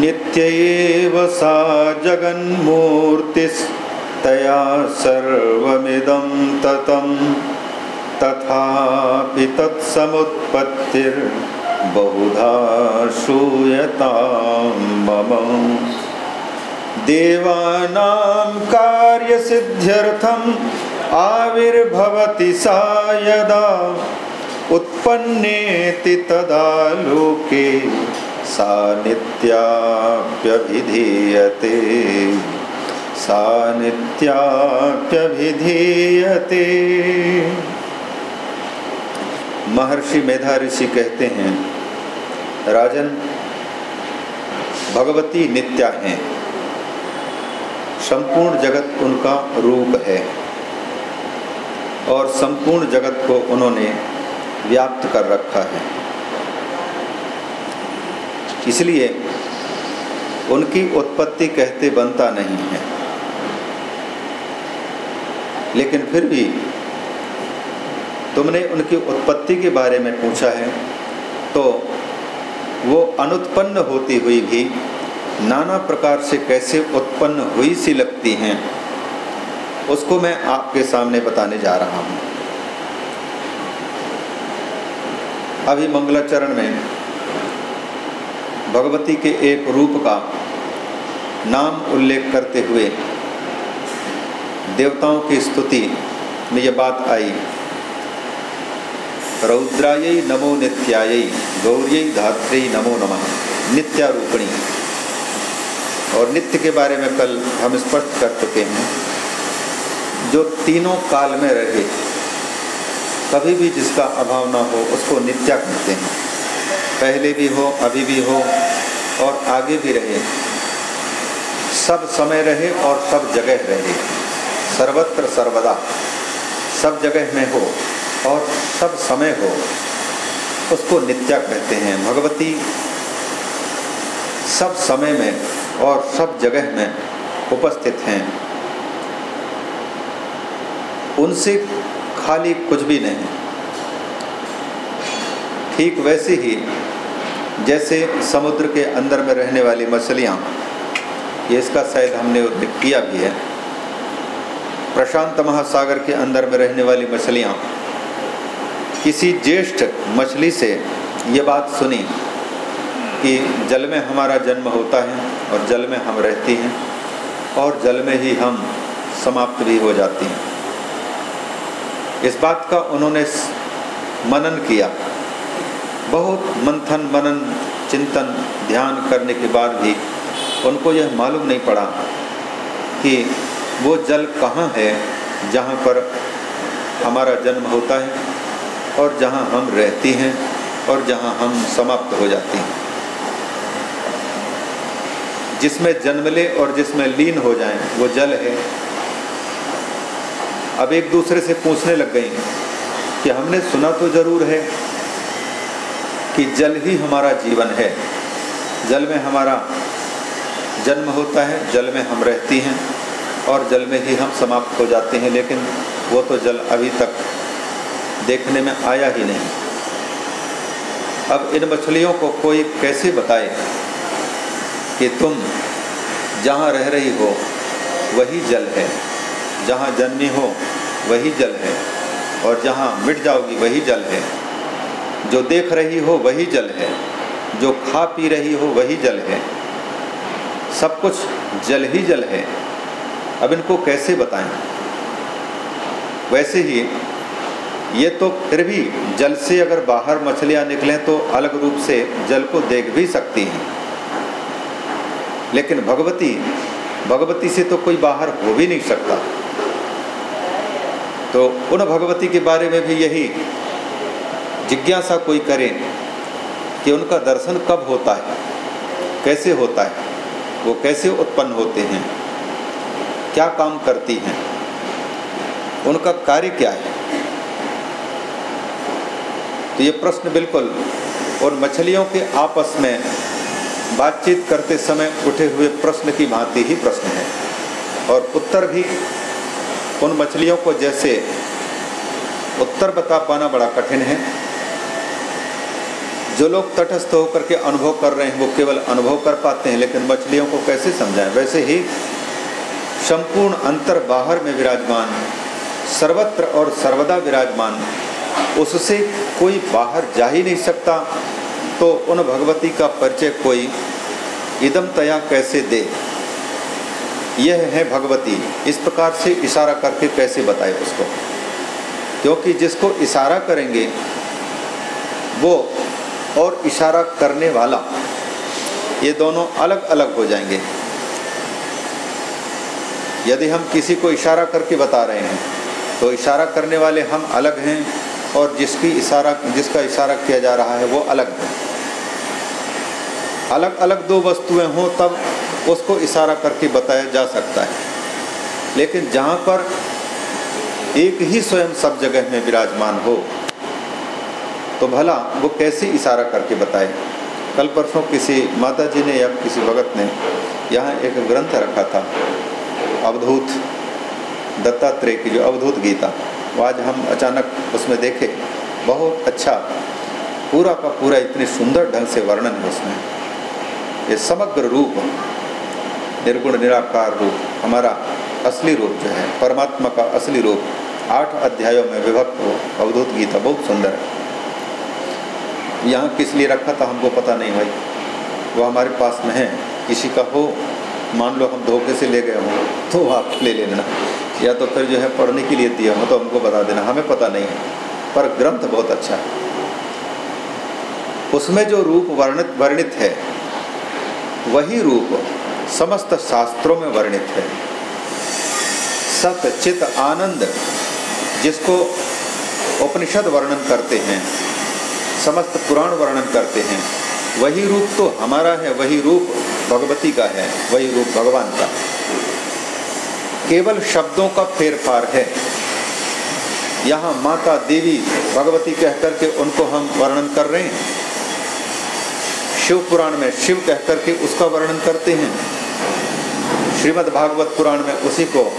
नित्यैव सा जगन्मूर्तिस्तया सर्वमिदं तथापि तत्समुत्पत्तिर्बहुधा श्रूयतां मम। देवानां कार्यसिद्ध्यर्थम् आविर्भवति सा यदा। उत्पन्नेति तदा लोके सा नित्याप्यभिधीयते। महर्षि मेधा ऋषि कहते हैं, राजन, भगवती नित्या हैं। संपूर्ण जगत उनका रूप है। और संपूर्ण जगत को उन्होंने व्याप्त कर रखा है। इसलिए उनकी उत्पत्ति कहते बनता नहीं है। लेकिन फिर भी तुमने उनकी उत्पत्ति के बारे में पूछा है तो वो अनुत्पन्न होती हुई भी नाना प्रकार से कैसे उत्पन्न हुई सी लगती हैं, उसको मैं आपके सामने बताने जा रहा हूँ। अभी मंगलाचरण में भगवती के एक रूप का नाम उल्लेख करते हुए देवताओं की स्तुति में यह बात आई। रौद्राय नमो नित्याय गौरी धात्री नमो नमः, नित्यारूपणी। और नित्य के बारे में कल हम स्पष्ट कर चुके हैं। जो तीनों काल में रहे, कभी भी जिसका अभाव ना हो, उसको नित्या कहते हैं। पहले भी हो, अभी भी हो और आगे भी रहे। सब समय रहे और सब जगह रहे। सर्वत्र सर्वदा। सब जगह में हो और सब समय हो। उसको नित्या कहते हैं। भगवती, सब समय में और सब जगह में उपस्थित हैं। उनसे खाली कुछ भी नहीं। ठीक वैसे ही जैसे समुद्र के अंदर में रहने वाली मछलियाँ, ये इसका शायद हमने उल्लेख किया भी है। प्रशांत महासागर के अंदर में रहने वाली मछलियाँ, किसी ज्येष्ठ मछली से ये बात सुनी कि जल में हमारा जन्म होता है और जल में हम रहती हैं और जल में ही हम समाप्त भी हो जाती हैं। इस बात का उन्होंने मनन किया। बहुत मंथन, मनन, चिंतन, ध्यान करने के बाद भी उनको यह मालूम नहीं पड़ा कि वो जल कहाँ है, जहाँ पर हमारा जन्म होता है और जहाँ हम रहती हैं और जहाँ हम समाप्त हो जाती हैं। जिसमें जन्म ले और जिसमें लीन हो जाएँ, वो जल है। अब एक दूसरे से पूछने लग गई कि हमने सुना तो ज़रूर है कि जल ही हमारा जीवन है। जल में हमारा जन्म होता है, जल में हम रहती हैं और जल में ही हम समाप्त हो जाते हैं, लेकिन वो तो जल अभी तक देखने में आया ही नहीं। अब इन मछलियों को कोई कैसे बताए कि तुम जहाँ रह रही हो, वही जल है। जहाँ जन्मी हो, वही जल है। और जहाँ मिट जाओगी, वही जल है। जो देख रही हो वही जल है। जो खा पी रही हो वही जल है। सब कुछ जल ही जल है। अब इनको कैसे बताएँ? वैसे ही ये तो फिर भी जल से अगर बाहर मछलियाँ निकलें तो अलग रूप से जल को देख भी सकती हैं। लेकिन भगवती भगवती से तो कोई बाहर हो भी नहीं सकता। तो उन भगवती के बारे में भी यही जिज्ञासा कोई करे कि उनका दर्शन कब होता है, कैसे होता है, वो कैसे उत्पन्न होते हैं, क्या काम करती हैं, उनका कार्य क्या है? तो ये प्रश्न बिल्कुल और मछलियों के आपस में बातचीत करते समय उठे हुए प्रश्न की भांति ही प्रश्न है। और उत्तर भी उन मछलियों को जैसे उत्तर बता पाना बड़ा कठिन है। जो लोग तटस्थ होकर के अनुभव कर रहे हैं, वो केवल अनुभव कर पाते हैं, लेकिन मछलियों को कैसे समझाएँ? वैसे ही संपूर्ण अंतर बाहर में विराजमान, सर्वत्र और सर्वदा विराजमान, उससे कोई बाहर जा ही नहीं सकता। तो उन भगवती का परिचय कोई इदम तया कैसे दे? यह है भगवती। इस प्रकार से इशारा करके कैसे बताए उसको? क्योंकि जिसको इशारा करेंगे, वो और इशारा करने वाला, ये दोनों अलग अलग हो जाएँगे। यदि हम किसी को इशारा करके बता रहे हैं तो इशारा करने वाले हम अलग हैं और जिसकी इशारा, जिसका इशारा किया जा रहा है वो अलग है। अलग अलग दो वस्तुएँ हों, तब उसको इशारा करके बताया जा सकता है। लेकिन जहाँ पर एक ही स्वयं सब जगह में विराजमान हो तो भला वो कैसे इशारा करके बताए? कल परसों किसी माता जी ने या किसी भगत ने यहाँ एक ग्रंथ रखा था, अवधूत, दत्तात्रेय की जो अवधूत गीता। वो आज हम अचानक उसमें देखे। बहुत अच्छा। पूरा का पूरा इतने सुंदर ढंग से वर्णन है उसमें। ये समग्र रूप, निर्गुण, निराकार रूप, हमारा असली रूप जो है, परमात्मा का असली रूप, आठ अध्यायों में विभक्त हो, अवधूत गीता बहुत सुंदर है। यहाँ किस लिए रखा था हमको पता नहीं भाई। वो हमारे पास में है। किसी का हो, मान लो हम धोखे से ले गए हों तो आप ले लेना। या तो फिर जो है पढ़ने के लिए दिया हो तो हमको बता देना। हमें पता नहीं है। पर ग्रंथ बहुत अच्छा है। उसमें जो रूप वर्णित वर्णित है, वही रूप समस्त शास्त्रों में वर्णित है। सत चित आनंद, जिसको उपनिषद वर्णन करते हैं समस्त पुराण वर्णन करते हैं। वही रूप तो हमारा है, वही रूप भगवती का है, वही रूप भगवान का। केवल शब्दों का फेरफार है। यहाँ माता देवी भगवती कह करके उनको हम वर्णन कर रहे हैं। शिव पुराण में शिव कह करके उसका वर्णन करते हैं। श्रीमद् भागवत पुराण में उसी को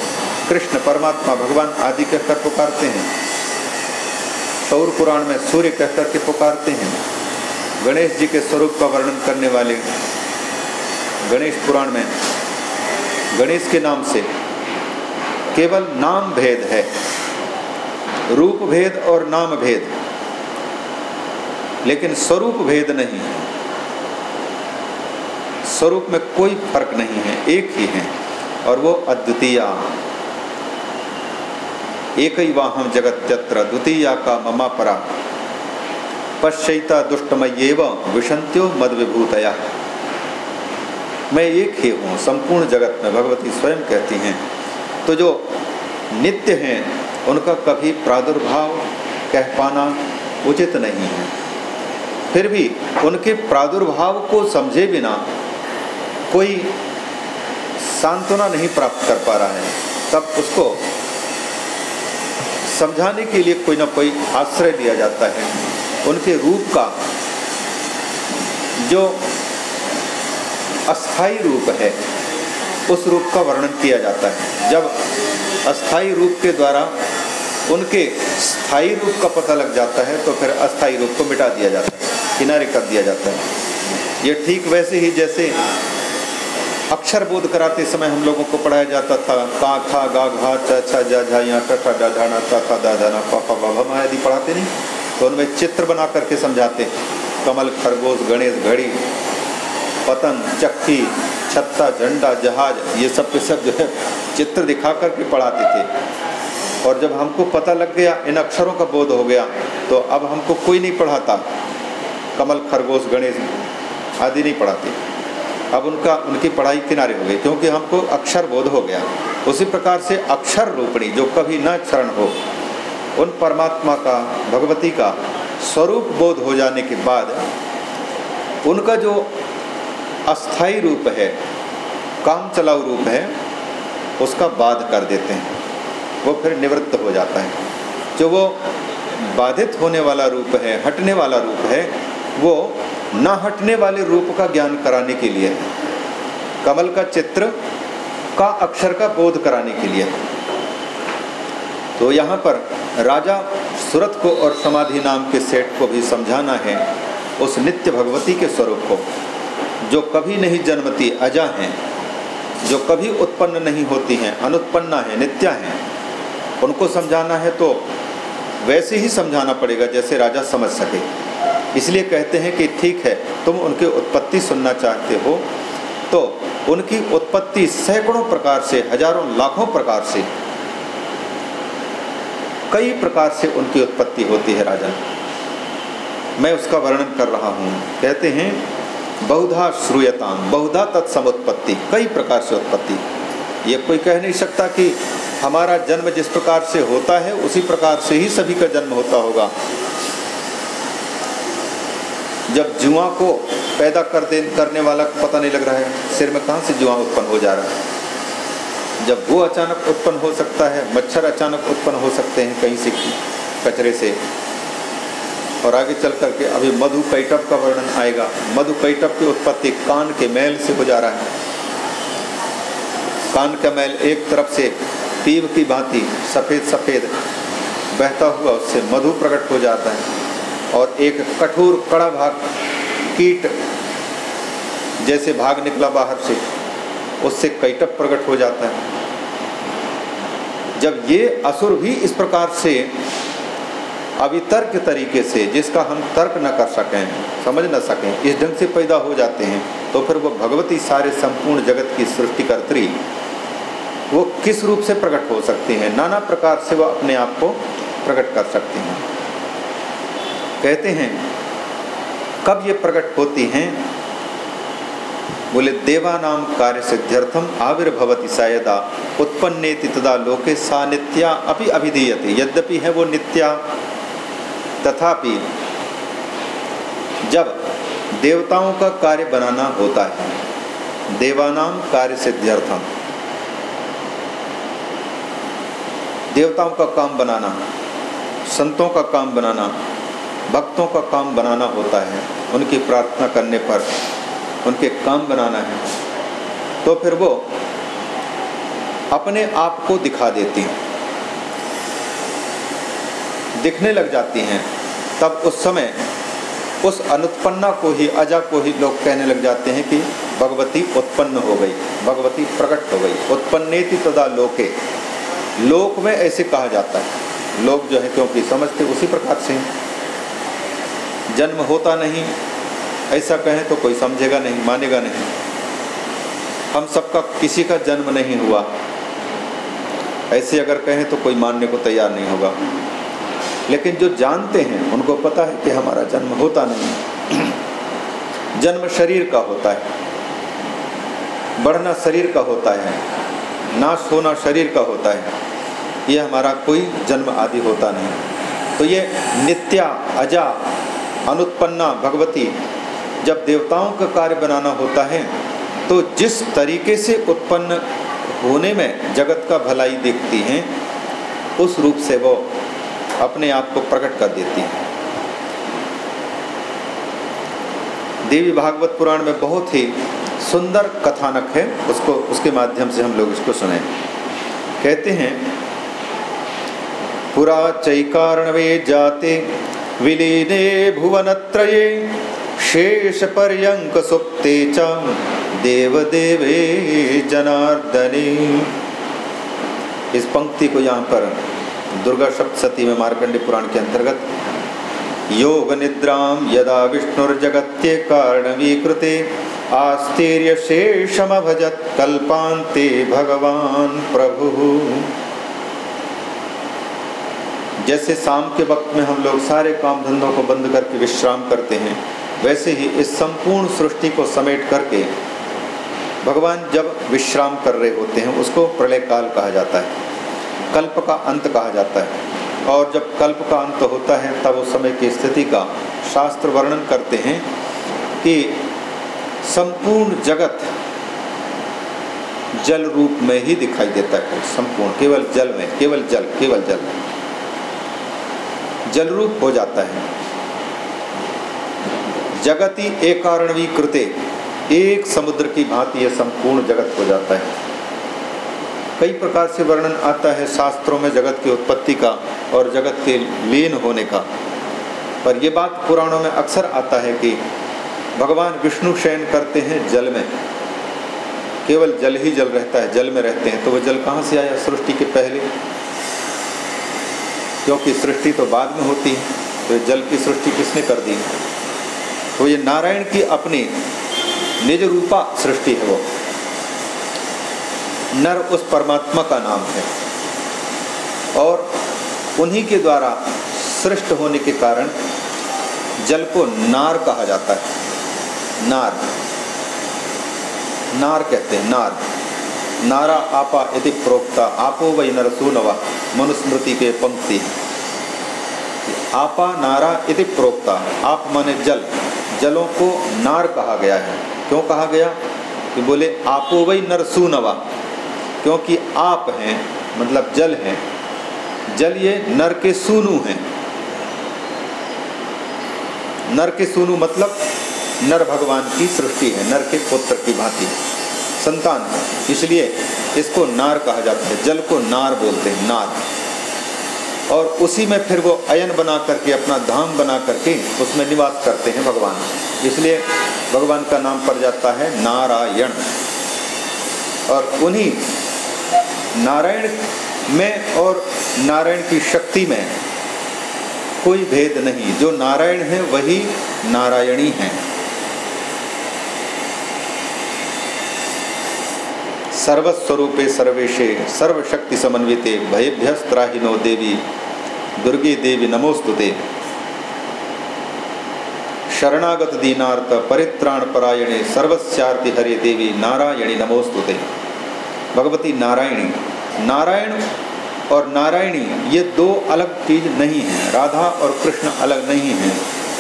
कृष्ण, परमात्मा, भगवान आदि कहकर पुकारते हैं। सौर पुराण में सूर्य कहकर के पुकारते हैं। गणेश जी के स्वरूप का वर्णन करने वाले गणेश पुराण में, गणेश के नाम से केवल नाम भेद है। रूप भेद और नाम भेद। लेकिन स्वरूप भेद नहीं है। स्वरूप में कोई फ़र्क नहीं है, एक ही है, और वो अद्वितीय। एक वाहम जगत जत्र द्वितीया का ममा परा। पश्चैता दुष्टमय विशंत्यो मद विभूतया मैं एक ही हूँ, संपूर्ण जगत में भगवती स्वयं कहती हैं। तो जो नित्य हैं, उनका कभी प्रादुर्भाव कह पाना उचित नहीं है। फिर भी उनके प्रादुर्भाव को समझे बिना कोई सांत्वना नहीं प्राप्त कर पा रहा है। तब उसको समझाने के लिए कोई ना कोई आश्रय दिया जाता है। उनके रूप का जो अस्थाई रूप है, उस रूप का वर्णन किया जाता है। जब अस्थाई रूप के द्वारा उनके स्थायी रूप का पता लग जाता है तो फिर अस्थाई रूप को मिटा दिया जाता है, किनारे कर दिया जाता है। ये ठीक वैसे ही जैसे अक्षर बोध कराते समय हम लोगों को पढ़ाया जाता था, का, खा, गा, घा, च, छ, जा, झा यहाँ टठा डा ढाना ता था दा धाना पा पा भम आदि पढ़ाते नहीं तो उनमें चित्र बना करके समझाते कमल, खरगोश, गणेश, घड़ी, पतन, चक्की, छत्ता, झंडा, जहाज़, ये सब के सब जो है चित्र दिखा करके पढ़ाते थे। और जब हमको पता लग गया, इन अक्षरों का बोध हो गया तो अब हमको कोई नहीं पढ़ाता। कमल, खरगोश, गणेश आदि नहीं पढ़ाते। अब उनका, उनकी पढ़ाई किनारे हो गई, क्योंकि हमको अक्षर बोध हो गया। उसी प्रकार से अक्षर रूपणी जो कभी न क्षरण हो, उन परमात्मा का, भगवती का स्वरूप बोध हो जाने के बाद, उनका जो अस्थाई रूप है, काम चलाऊ रूप है, उसका बाध कर देते हैं। वो फिर निवृत्त हो जाता है। जो वो बाधित होने वाला रूप है, हटने वाला रूप है, वो न हटने वाले रूप का ज्ञान कराने के लिए, कमल का चित्र का अक्षर का बोध कराने के लिए। तो यहाँ पर राजा सूरत को और समाधि नाम के सेठ को भी समझाना है उस नित्य भगवती के स्वरूप को, जो कभी नहीं जन्मती अजा हैं, जो कभी उत्पन्न नहीं होती हैं, अनुत्पन्ना है, नित्या हैं। उनको समझाना है तो वैसे ही समझाना पड़ेगा जैसे राजा समझ सके। इसलिए कहते हैं कि ठीक है, तुम उनकी उत्पत्ति सुनना चाहते हो। तो उनकी उत्पत्ति सैकड़ों प्रकार से, हज़ारों लाखों प्रकार से, कई प्रकार से उनकी उत्पत्ति होती है राजा। मैं उसका वर्णन कर रहा हूँ। कहते हैं, बहुधा श्रूयताम, बहुधा तत्समुत्पत्ति, कई प्रकार से उत्पत्ति। ये कोई कह नहीं सकता कि हमारा जन्म जिस प्रकार से होता है, उसी प्रकार से ही सभी का जन्म होता होगा। जब जुआ को पैदा कर दे, करने वाला पता नहीं लग रहा है, सिर में कहाँ से जुआ उत्पन्न हो जा रहा है? जब वो अचानक उत्पन्न हो सकता है, मच्छर अचानक उत्पन्न हो सकते हैं कहीं से कचरे से। और आगे चल करके अभी मधु कैटप का वर्णन आएगा। मधु कैटप की उत्पत्ति कान के मैल से हो जा रहा है। कान का मैल एक तरफ़ से पीव की भांति सफ़ेद सफ़ेद बहता हुआ उससे मधु प्रकट हो जाता है। और एक कठोर, कड़ा भाग, कीट जैसे भाग निकला बाहर से, उससे कैटप प्रकट हो जाता है। जब ये असुर भी इस प्रकार से अवितर्क तरीके से, जिसका हम तर्क न कर सकें, समझ न सकें, इस ढंग से पैदा हो जाते हैं तो फिर वो भगवती सारे संपूर्ण जगत की सृष्टिकर्त्री वो किस रूप से प्रकट हो सकती हैं? नाना प्रकार से वो अपने आप को प्रकट कर सकती हैं। कहते हैं, कब ये प्रकट होती हैं? बोले देवानाम कार्य सिद्ध्यर्थम आविर्भवती सायदा उत्पन्ने तदा लोके सा नित्या अपि अभिधीयते, यद्यपि है वो नित्या। तथापि, जब देवताओं का कार्य बनाना होता है देवानाम कार्य सिद्ध्यर्थम देवताओं का काम बनाना, संतों का काम बनाना भक्तों का काम बनाना होता है, उनकी प्रार्थना करने पर, उनके काम बनाना है। तो फिर वो अपने आप को दिखा देती हैं। दिखने लग जाती हैं। तब उस समय उस अनुत्पन्ना को ही, अजा को ही लोग कहने लग जाते हैं कि भगवती उत्पन्न हो गई, भगवती प्रकट हो गई। उत्पन्नेति तदा लोके। लोक में ऐसे कहा जाता है। लोग जो है, क्योंकि समझते उसी प्रकार से जन्म होता नहीं, ऐसा कहें तो कोई समझेगा नहीं, मानेगा नहीं। हम सबका किसी का जन्म नहीं हुआ। ऐसे अगर कहें तो कोई मानने को तैयार नहीं होगा। लेकिन जो जानते हैं, उनको पता है कि हमारा जन्म होता नहीं। जन्म शरीर का होता है। बढ़ना शरीर का होता है। नाश होना शरीर का होता है। ये हमारा कोई जन्म आदि होता नहीं। तो ये नित्या, अजा अनुत्पन्ना भगवती, जब देवताओं का कार्य बनाना होता है तो जिस तरीके से उत्पन्न होने में जगत का भलाई देखती हैं, उस रूप से वो अपने आप को प्रकट कर देती हैं। देवी भागवत पुराण में बहुत ही सुंदर कथानक है, उसको, उसके माध्यम से हम लोग इसको सुने। कहते हैं, पुरा चैकारणवे जाते विलीने भुवनत्रये शेष पर्यंक सुप्ते च देवदेवे जनार्दने। इस पंक्ति को यहाँ पर दुर्गा सप्तशती में मार्कंडे पुराण के अंतर्गत योग निद्राम यदा विष्णुर्जगत्ये कारणवीकृते आस्तीर्य शेषम भजत कल्पांते भगवान प्रभु। जैसे शाम के वक्त में हम लोग सारे काम धंधों को बंद करके विश्राम करते हैं, वैसे ही इस संपूर्ण सृष्टि को समेट करके भगवान जब विश्राम कर रहे होते हैं, उसको प्रलय काल कहा जाता है, कल्प का अंत कहा जाता है। और जब कल्प का अंत होता है, तब उस समय की स्थिति का शास्त्र वर्णन करते हैं कि संपूर्ण जगत जल रूप में ही दिखाई देता है, संपूर्ण, केवल जल में, केवल जल केवल जल जल। रूप हो जाता है। जगति एक कारणवी कृते, एक समुद्र की भांति यह संपूर्ण जगत हो जाता है। कई प्रकार से वर्णन आता है शास्त्रों में जगत की उत्पत्ति का और जगत के लीन होने का। पर यह बात पुराणों में अक्सर आता है कि भगवान विष्णु शयन करते हैं जल में। केवल जल ही जल रहता है, जल में रहते हैं तो वह जल कहाँ से आया? सृष्टि के पहले। क्योंकि सृष्टि तो बाद में होती है तो जल की सृष्टि किसने कर दी? तो ये नारायण की अपनी निज रूपा सृष्टि है वो। नर उस परमात्मा का नाम है। और उन्हीं के द्वारा सृष्ट होने के कारण जल को नार कहा जाता है। नार। नार कहते हैं, नार। नारा आपा यदि प्रोक्ता, आपो वही नरसूनवा मनुस्मृति के पंक्ति। आपा नारा यदि प्रोक्ता, आप माने जल। जलों को नार कहा गया है। क्यों कहा गया? कि बोले, आपो वही नरसूनवा, क्योंकि आप हैं मतलब जल हैं। जल ये नर के सूनु हैं। नर के सूनु मतलब नर भगवान की सृष्टि है, नर के पुत्र की भांति। संतान है। इसलिए इसको नार कहा जाता है, जल को नार बोलते हैं, नार। और उसी में फिर वो अयन बना करके, अपना धाम बना करके उसमें निवास करते हैं भगवान। इसलिए भगवान का नाम पड़ जाता है नारायण। और उन्हीं नारायण में और नारायण की शक्ति में कोई भेद नहीं। जो नारायण है, वही नारायणी है। सर्वस्वरूपे सर्वेशे, सर्वशक्ति समन्विते, भयभ्यस्त्राहिनो देवी, दुर्गे देवी नमोस्तुते शरणागत दीनार्थ परित्राण परायणे, सर्वस्यार्ति हरे देवी नारायणी नमोस्तुते भगवती नारायणी, नारायण और नारायणी ये दो अलग चीज़ नहीं है, राधा और कृष्ण अलग नहीं है,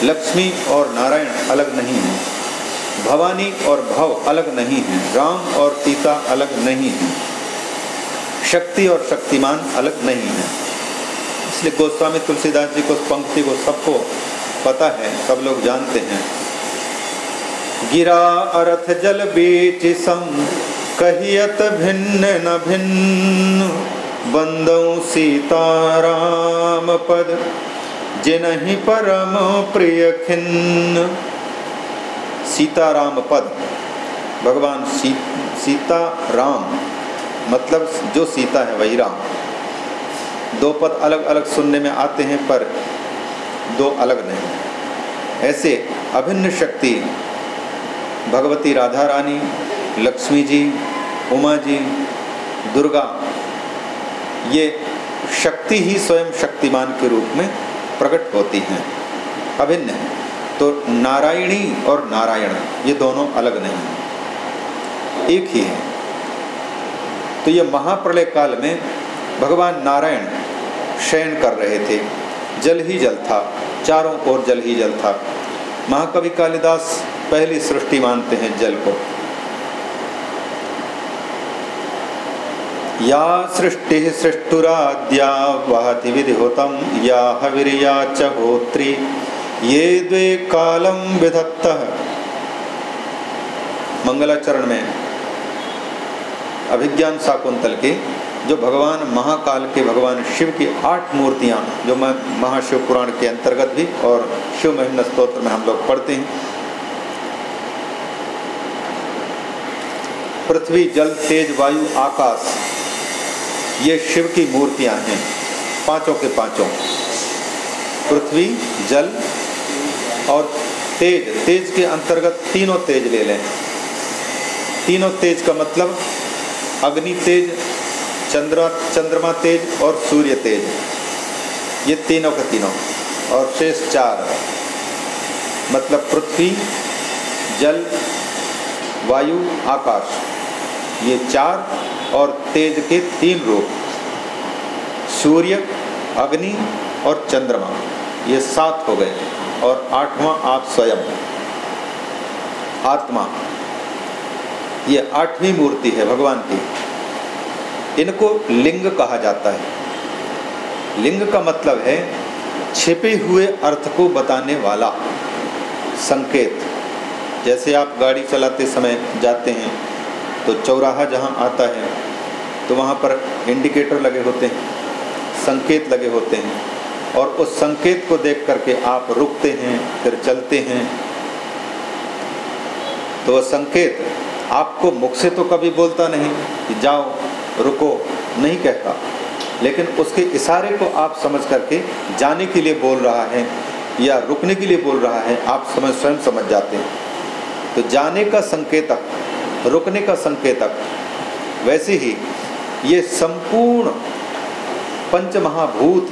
लक्ष्मी और नारायण अलग नहीं है। भवानी और भव अलग नहीं है, राम और सीता अलग नहीं है, शक्ति और शक्तिमान अलग नहीं है। इसलिए गोस्वामी तुलसीदास जी को, पंक्ति को सबको पता है, सब लोग जानते हैं। गिरा अर्थ जल बीच सम कहियत भिन्न न भिन्न बंदौ सीताराम पद जिन परम प्रिय खिन्न। सीताराम पद। भगवान सी, सीता राम मतलब जो सीता है वही राम। दो पद अलग अलग सुनने में आते हैं पर दो अलग नहीं। ऐसे अभिन्न शक्ति भगवती राधा रानी लक्ष्मी जी उमा जी दुर्गा ये शक्ति ही स्वयं शक्तिमान के रूप में प्रकट होती हैं अभिन्न है। तो नारायणी और नारायण, ये दोनों अलग नहीं एक ही है। तो ये महाप्रलय काल में भगवान नारायण शयन कर रहे थे। जल ही जल था, चारों ओर जल ही जल था। महाकवि कालिदास पहली सृष्टि मानते हैं जल को। या सृष्टि सृष्टुराद्या वहति विधिहुतम, या हविर्या च होत्री। ये द्वे कालम विधत्त। मंगलाचरण में अभिज्ञान शाकुंतल के, जो भगवान महाकाल के, भगवान शिव की आठ मूर्तियाँ, जो महाशिव पुराण के अंतर्गत भी और शिव महिम स्त्रोत्र में हम लोग पढ़ते हैं। पृथ्वी, जल, तेज, वायु, आकाश, ये शिव की मूर्तियाँ हैं, पाँचों के पाँचों। पृथ्वी, जल और तेज तेज के अंतर्गत तीनों तेज ले लें। तीनों तेज का मतलब अग्नि तेज, चंद्र, चंद्रमा तेज और सूर्य तेज। ये तीनों का तीनों, और शेष चार मतलब पृथ्वी, जल, वायु, आकाश। ये चार और तेज के तीन रूप, सूर्य, अग्नि और चंद्रमा। ये सात हो गए। और आठवां आप स्वयं। आत्मा। ये आठवीं मूर्ति है भगवान की। इनको लिंग कहा जाता है। लिंग का मतलब है छिपे हुए अर्थ को बताने वाला संकेत। जैसे आप गाड़ी चलाते समय जाते हैं तो चौराहा जहाँ आता है तो वहाँ पर इंडिकेटर लगे होते हैं, संकेत लगे होते हैं। और उस संकेत को देख करके आप रुकते हैं, फिर चलते हैं। तो वह संकेत आपको मुख से तो कभी बोलता नहीं कि जाओ, रुको, नहीं कहता। लेकिन उसके इशारे को आप समझ करके जाने के लिए बोल रहा है या रुकने के लिए बोल रहा है, आप समझ, स्वयं समझ जाते हैं। तो जाने का संकेतक, रुकने का संकेतक, वैसे ही ये संपूर्ण पंच महाभूत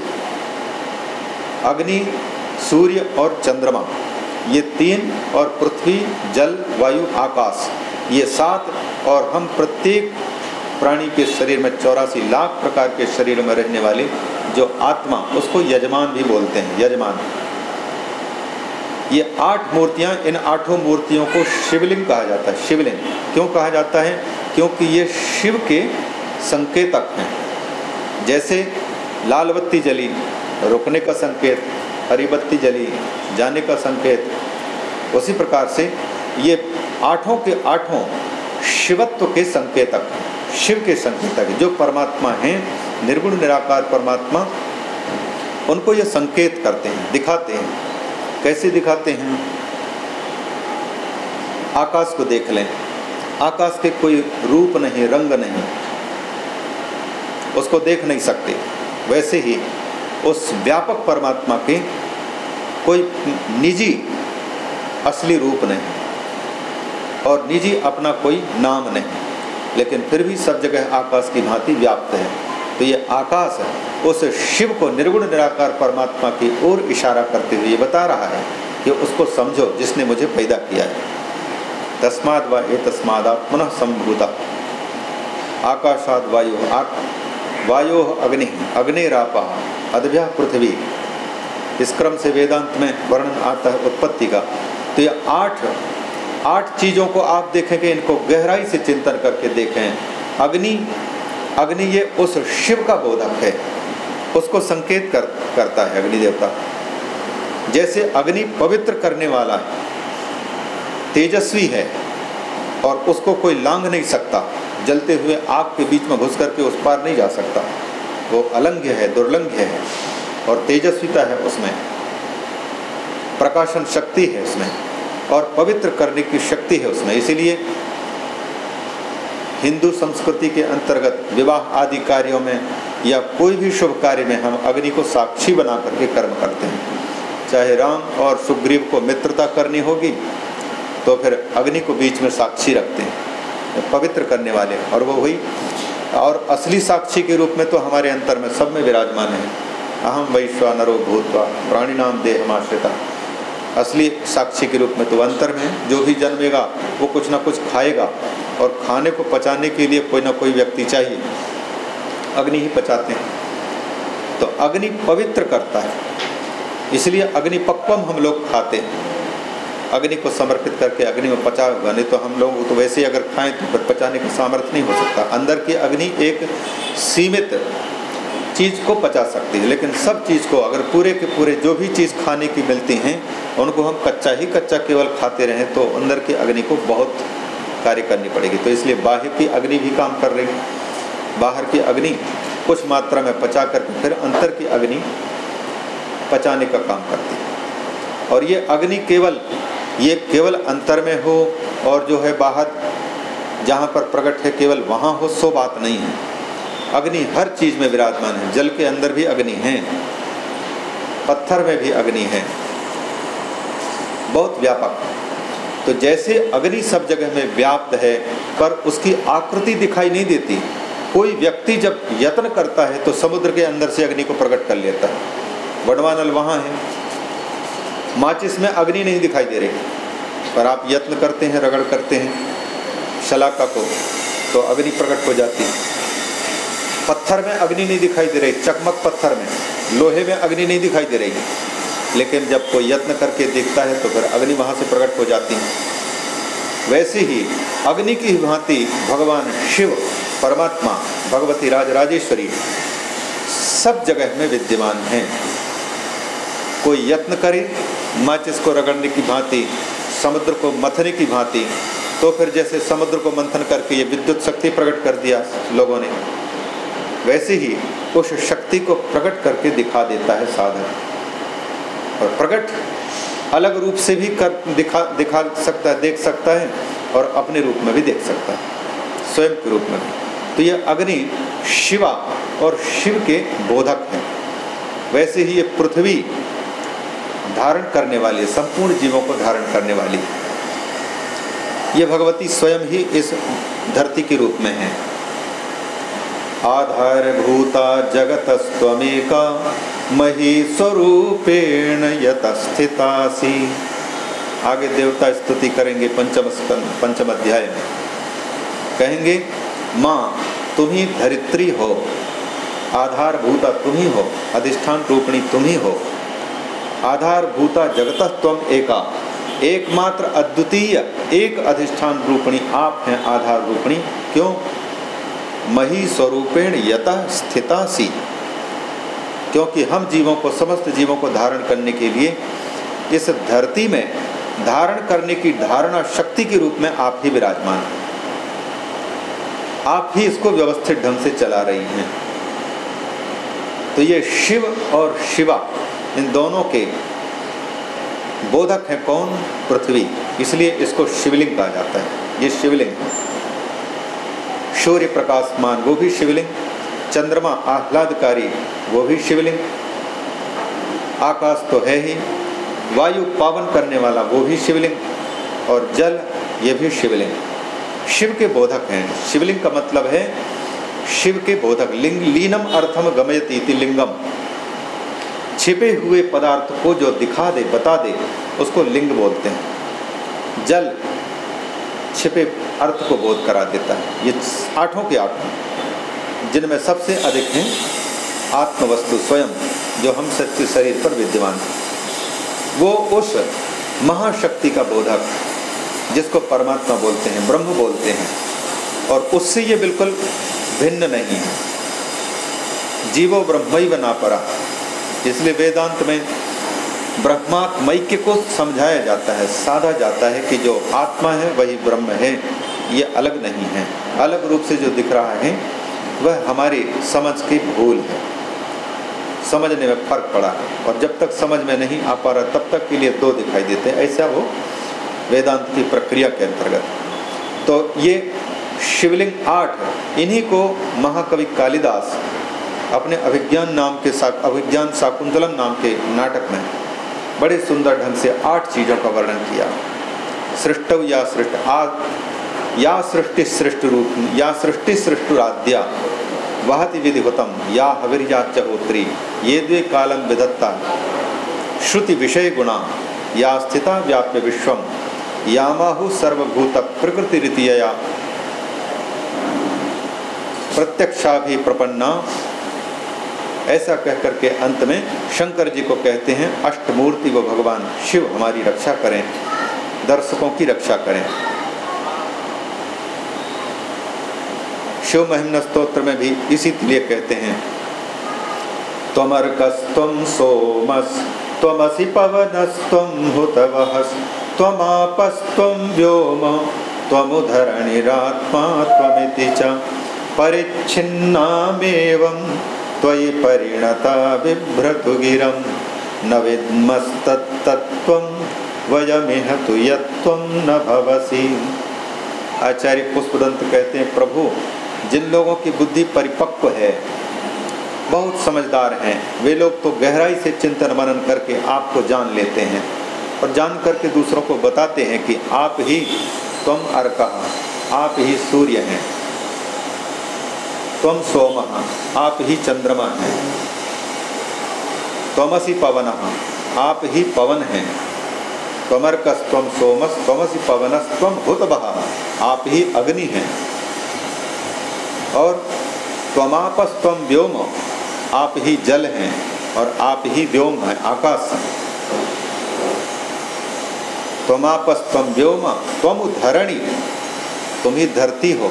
अग्नि, सूर्य और चंद्रमा, ये तीन और पृथ्वी, जल, वायु, आकाश, ये सात और हम प्रत्येक प्राणी के शरीर में चौरासी लाख प्रकार के शरीर में रहने वाले जो आत्मा, उसको यजमान भी बोलते हैं, यजमान। ये आठ मूर्तियाँ, इन आठों मूर्तियों को शिवलिंग कहा जाता है, शिवलिंग। क्यों कहा जाता है? क्योंकि ये शिव के संकेतक हैं। जैसे लाल बत्ती जली रुकने का संकेत हरी बत्ती जली, जाने का संकेत। उसी प्रकार से ये आठों के आठों शिवत्व के संकेतक शिव के संकेतक जो परमात्मा हैं, निर्गुण, निराकार परमात्मा, उनको ये संकेत करते हैं, दिखाते हैं। कैसे दिखाते हैं? आकाश को देख लें। आकाश के कोई रूप नहीं, रंग नहीं। उसको देख नहीं सकते। वैसे ही उस व्यापक परमात्मा के कोई निजी असली रूप नहीं और निजी अपना कोई नाम नहीं। लेकिन फिर भी सब जगह आकाश की भांति व्याप्त है। तो ये आकाश उस शिव को निर्गुण, निराकार परमात्मा की ओर इशारा करते हुए ये बता रहा है कि उसको समझो, जिसने मुझे पैदा किया है। तस्माद व ए तस्मादा पुनः संभूता। आकाशाद वायु वायो अग्नि, अग्निरापा, अदभ्या पृथ्वी। इस क्रम से वेदांत में वर्णन आता है उत्पत्ति का। तो ये आठ आठ चीज़ों को आप देखेंगे, इनको गहराई से चिंतन करके देखें। अग्नि अग्नि ये उस शिव का बोधक है। उसको संकेत कर, करता है अग्नि देवता जैसे अग्नि पवित्र करने वाला है, तेजस्वी है, और उसको कोई लांग नहीं सकता। जलते हुए आग के बीच में घुस करके उस पार नहीं जा सकता। वो अलंघ्य है दुर्लंघ्य है और तेजस्विता है उसमें। प्रकाशन शक्ति है उसमें और पवित्र करने की शक्ति है उसमें। इसीलिए हिंदू संस्कृति के अंतर्गत विवाह आदि कार्यों में या कोई भी शुभ कार्य में हम अग्नि को साक्षी बना करके कर्म करते हैं। चाहे राम और सुग्रीव को मित्रता करनी होगी तो फिर अग्नि को बीच में साक्षी रखते हैं। पवित्र करने वाले और वो हुई। और असली साक्षी के रूप में तो हमारे अंतर में सब में विराजमान है। अहम वैश्वा नरो भूतवा, प्राणी नाम देहमाश्रिता असली साक्षी के रूप में तो अंतर में जो भी जन्मेगा, वो कुछ ना कुछ खाएगा। और खाने को पचाने के लिए कोई ना कोई व्यक्ति चाहिए। अग्नि ही पचाते हैं। तो अग्नि पवित्र करता है। इसलिए अग्नि पक्वम हम लोग खाते हैं। अग्नि को समर्पित करके अग्नि में पचा हुआ, नहीं तो हम लोग तो वैसे ही अगर खाएँ तो फिर पचाने का सामर्थ्य नहीं हो सकता। अंदर की अग्नि एक सीमित चीज़ को पचा सकती है, लेकिन सब चीज़ को अगर पूरे के पूरे जो भी चीज़ खाने की मिलती हैं, उनको हम कच्चा ही कच्चा केवल खाते रहें तो अंदर की अग्नि को बहुत कार्य करनी पड़ेगी। तो इसलिए बाहर की अग्नि भी काम कर रही बाहर की अग्नि कुछ मात्रा में पचा करके फिर अंतर की अग्नि पचाने का काम करती है। और ये अग्नि केवल ये केवल अंतर में हो और जो है बाहर जहाँ पर प्रकट है केवल वहाँ हो, सो बात नहीं है। अग्नि हर चीज़ में विराजमान है। जल के अंदर भी अग्नि है। पत्थर में भी अग्नि है। बहुत व्यापक। तो जैसे अग्नि सब जगह में व्याप्त है, पर उसकी आकृति दिखाई नहीं देती। कोई व्यक्ति जब यत्न करता है तो समुद्र के अंदर से अग्नि को प्रकट कर लेता है। वडवानल वहाँ है। माचिस में अग्नि नहीं दिखाई दे रही। पर आप यत्न करते हैं, रगड़ करते हैं, शलाका को तो अग्नि प्रकट हो जाती है। पत्थर में अग्नि नहीं दिखाई दे रही, चकमक पत्थर में, लोहे में अग्नि नहीं दिखाई दे रही। लेकिन जब कोई यत्न करके देखता है तो फिर अग्नि वहाँ से प्रकट हो जाती है। वैसे ही अग्नि की भांति भगवान शिव, परमात्मा, भगवती राज राजेश्वरी सब जगह में विद्यमान हैं। कोई यत्न करे माचिस को रगड़ने की भांति, समुद्र को मथने की भांति तो फिर जैसे समुद्र को मंथन करके ये विद्युत शक्ति प्रकट कर दिया लोगों ने, वैसे ही उस शक्ति को प्रकट करके दिखा देता है साधन। और प्रकट अलग रूप से भी कर, दिखा दिखा सकता है, देख सकता है और अपने रूप में भी देख सकता है, स्वयं के रूप में भी। तो यह अग्नि शिवा और शिव के बोधक हैं। वैसे ही ये पृथ्वी धारण करने वाली, संपूर्ण जीवों को धारण करने वाली। ये भगवती स्वयं ही इस धरती के रूप में है। आधारभूता जगतस्त्वमेका मही स्वरूपेण यतस्थितासी। आगे देवता स्तुति करेंगे पंचम पंचम अध्याय में। कहेंगे, माँ, तुम ही धरित्री हो, आधारभूता तुम ही हो, अधिष्ठान रूपणी तुम ही हो। आधारभूता जगत एका। एकमात्र अद्वितीय, एक अधिष्ठान रूपणी आप हैं आधार रूपणी क्यों? मही स्वरूपेण यत स्थिता सी क्योंकि हम जीवों को, समस्त जीवों को धारण करने के लिए इस धरती में धारण करने की धारणा शक्ति के रूप में आप ही विराजमान हैं। आप ही इसको व्यवस्थित ढंग से चला रही हैं। तो ये शिव और शिवा इन दोनों के बोधक है कौन? पृथ्वी। इसलिए इसको शिवलिंग कहा जाता है। ये शिवलिंग सूर्य प्रकाशमान वो भी शिवलिंग। चंद्रमा आह्लादकारी, वो भी शिवलिंग। आकाश तो है ही। वायु पावन करने वाला, वो भी शिवलिंग। और जल, ये भी शिवलिंग। शिव के बोधक हैं। शिवलिंग का मतलब है, शिव के बोधक। लिंग, लीनम अर्थम गमयती लिंगम। छिपे हुए पदार्थ को जो दिखा दे, बता दे, उसको लिंग बोलते हैं। जल छिपे अर्थ को बोध करा देता है। ये आठों के आठों जिनमें सबसे अधिक हैं आत्मवस्तु स्वयं, जो हम सत्य शरीर पर विद्यमान है। वो उस महाशक्ति का बोधक, जिसको परमात्मा बोलते हैं, ब्रह्म बोलते हैं, और उससे ये बिल्कुल भिन्न नहीं है। जीवो ब्रह्म ही बना पड़ा इसलिए वेदांत में ब्रह्मात्मैक्य को समझाया जाता है, साधा जाता है कि जो आत्मा है, वही ब्रह्म है। ये अलग नहीं है। अलग रूप से जो दिख रहा है, वह हमारी समझ की भूल है। समझने में फ़र्क पड़ा है। और जब तक समझ में नहीं आ पा रहा, तब तक के लिए दो दिखाई देते हैं। ऐसा वो वेदांत की प्रक्रिया के अंतर्गत। तो ये शिवलिंग आठ इन्हीं को महाकवि कालिदास अपने अभिज्ञान नाम के साथ अभिज्ञान शाकुंतलम नाम के नाटक में बड़े सुंदर ढंग से आठ चीज़ों का वर्णन किया। सृष्ट या सृष्ट आ या सृष्टि सृष्टि रूप या सृष्टि सृष्टुराद्या वहति विधिवतम। या हविर्या चहोत्री ये द्वे कालम विधत्ता श्रुति विषय गुणा। या स्थिता व्याप्य विश्वम यामाहु सर्वभूत प्रकृति रीतिया। प्रत्यक्षा भी प्रपन्ना। ऐसा कह करके अंत में शंकर जी को कहते हैं, अष्टमूर्ति व भगवान, शिव हमारी रक्षा करें, दर्शकों की रक्षा करें। शिव महिमन स्त्रोत्र में भी इसी लिए कहते हैं त्वमर्कस त्वम सोमस, त्वमसि पवनस्त्वं हुतवहस् त्वमापस्त्वं व्योम त्वमुधरणिरात्मा त्वमिति च त्वयि परिणता न विद्मस्तत्तत्त्वं वयमिह तु न आचार्य पुष्पदंत कहते हैं, प्रभु, जिन लोगों की बुद्धि परिपक्व है, बहुत समझदार हैं। वे लोग तो गहराई से चिंतन मनन करके आपको जान लेते हैं और जान करके दूसरों को बताते हैं कि आप ही तुम अर्क, आप ही सूर्य हैं। तुम सोम। आप ही चंद्रमा हैं। तमसी पवन। आप ही पवन हैं। तमर्कस तम सोमस तमसी पवनस तम हुत आप ही अग्नि हैं। और त्वमापस तम व्योम। आप ही जल हैं और आप ही व्योम हैं आकाश। हैं त्वमापस तम व्योम त्वम धरणी तुम ही धरती हो,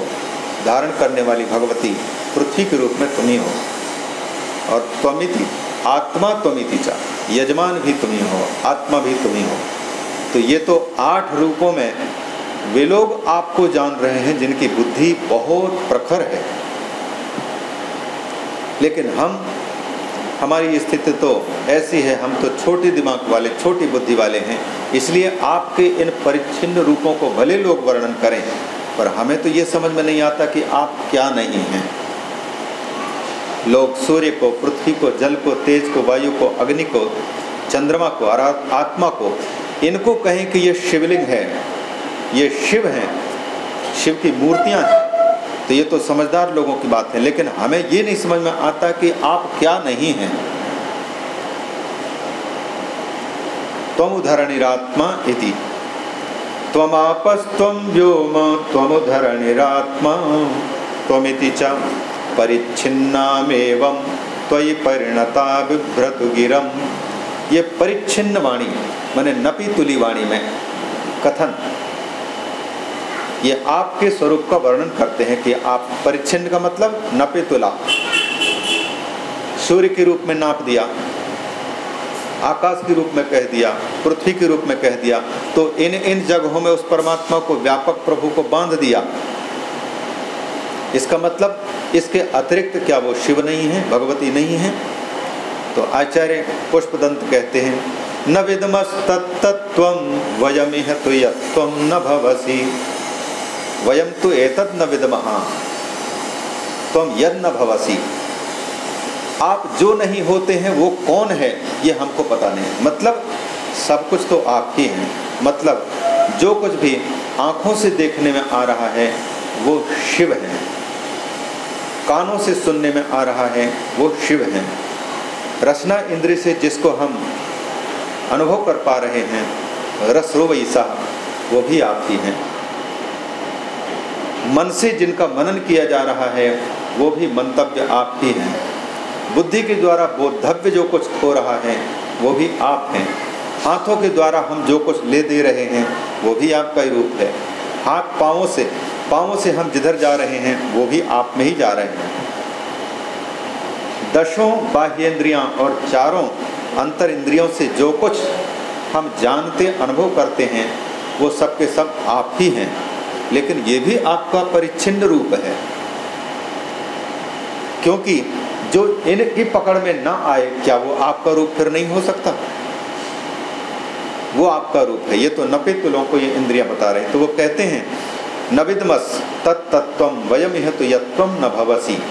धारण करने वाली भगवती। पृथ्वी के रूप में तुम ही। और त्वमिति, आत्मा त्वमिति चा। यजमान भी तुम ही, आत्मा भी तुम ही हो। तो ये तो आठ रूपों में वे लोग आपको जान रहे हैं जिनकी बुद्धि बहुत प्रखर है। लेकिन हम, हमारी स्थिति तो ऐसी है, हम तो छोटे दिमाग वाले, छोटी बुद्धि वाले हैं। इसलिए आपके इन परिच्छिन्न रूपों को भले लोग वर्णन करें, पर हमें तो ये समझ में नहीं आता कि आप क्या नहीं हैं। लोग सूर्य को, पृथ्वी को, जल को, तेज को, वायु को, अग्नि को, चंद्रमा को आत्मा को, इनको कहें कि ये शिवलिंग है। ये शिव हैं। शिव की मूर्तियाँ हैं। तो ये तो समझदार लोगों की बात है, लेकिन हमें ये नहीं समझ में आता कि आप क्या नहीं हैं। तम उधरणिरात्मा इति। त्वमापस्त्वं व्योम त्वमुधरणिरात्मा त्वमिति च। परिच्छिन्नामेवं त्वयि परिणता बिभ्रतु गिरम ये परिच्छिन्न वाणी, मैंने नपी तुली वाणी में कथन। ये आपके स्वरूप का वर्णन करते हैं कि आप परिच्छिन्न का मतलब नपे तुला सूर्य के रूप में नाप दिया, आकाश के रूप में कह दिया, पृथ्वी के रूप में कह दिया तो इन इन जगहों में उस परमात्मा को व्यापक प्रभु को बाँध दिया। इसका मतलब इसके अतिरिक्त क्या वो शिव नहीं है, भगवती नहीं है? तो आचार्य पुष्पदंत कहते हैं, न विदमस तत्व वयमिह तो न भवसी। वयम तो एतद न विदमहा तुम यद न भवसी। आप जो नहीं होते हैं, वो कौन है, ये हमको पता नहीं। मतलब सब कुछ तो आप ही हैं। मतलब जो कुछ भी आँखों से देखने में आ रहा है, वो शिव है। कानों से सुनने में आ रहा है, वो शिव है। रचना इंद्र से जिसको हम अनुभव कर पा रहे हैं रसरो वैसा वो भी आप ही हैं। मन से जिनका मनन किया जा रहा है, वो भी मंतव्य आप ही हैं। बुद्धि के द्वारा बोधव्य जो कुछ हो रहा है, वो भी आप हैं। हाथों के द्वारा हम जो कुछ ले दे रहे हैं, वो भी आपका ही रूप है। हाथ पाँवों से पाँवों से हम जिधर जा रहे हैं, वो भी आप में ही जा रहे हैं। दशों बाह्येंद्रियाँ और चारों अंतर इंद्रियों से जो कुछ हम जानते, अनुभव करते हैं, वो सब के सब आप ही हैं। लेकिन ये भी आपका परिच्छिन्न रूप है। क्योंकि जो इनकी पकड़ में ना आए, क्या वो आपका रूप फिर नहीं हो सकता? वो आपका रूप है। ये तो नपित लोगों को ये इंद्रियाँ बता रहे हैं। तो वो कहते हैं नविदमस तत्तत्व वयम यह तो यत्वम न भवसी।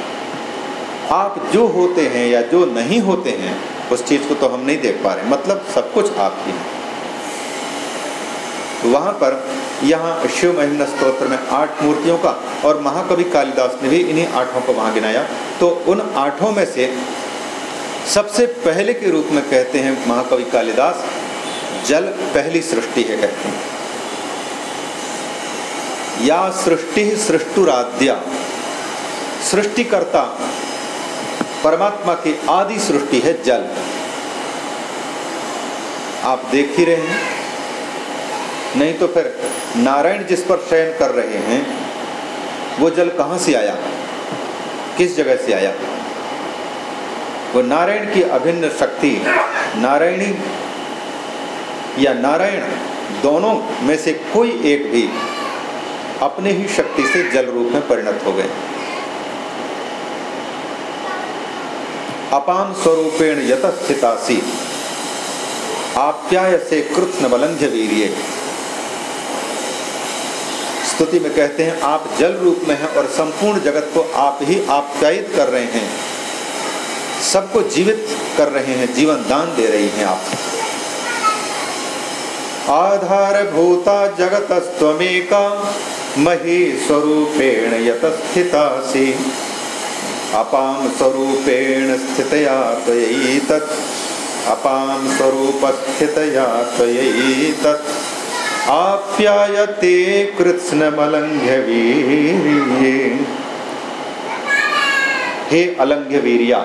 आप जो होते हैं या जो नहीं होते हैं, उस चीज़ को तो हम नहीं देख पा रहे मतलब सब कुछ आप ही। है वहाँ पर यहाँ शिव महिमा स्त्रोत्र में आठ मूर्तियों का और महाकवि कालिदास ने भी इन्हीं आठों को वहाँ गिनाया। तो उन आठों में से सबसे पहले के रूप में कहते हैं महाकवि कालिदास, जल पहली सृष्टि है कहते हैं। या सृष्टि सृष्टुराद्या। सृष्टिकर्ता परमात्मा की आदि सृष्टि है जल। आप देख ही रहे हैं। नहीं तो फिर नारायण जिस पर शयन कर रहे हैं, वो जल कहाँ से आया? किस जगह से आया? वो नारायण की अभिन्न शक्ति, नारायणी या नारायण, दोनों में से कोई एक भी अपने ही शक्ति से जल रूप में परिणत हो गए। अपाम स्वरूपेण यतस्थितासी। आप्याय से कृत्न बलंध्य वीरिय। स्तुति में कहते हैं, आप जल रूप में हैं और संपूर्ण जगत को आप ही आप्यायित कर रहे हैं। सबको जीवित कर रहे हैं, जीवन दान दे रही हैं आप। आधार भूता जगत स्वमेका मही स्वरूपेण यतस्थितासि। अपाम स्वरूपेण स्थितया त्वयि तत् अपाम स्वरूप स्थितया त्वयि तत् आप्यायते कृत्स्नमलंघ्य हे अलंघ्य वीरिया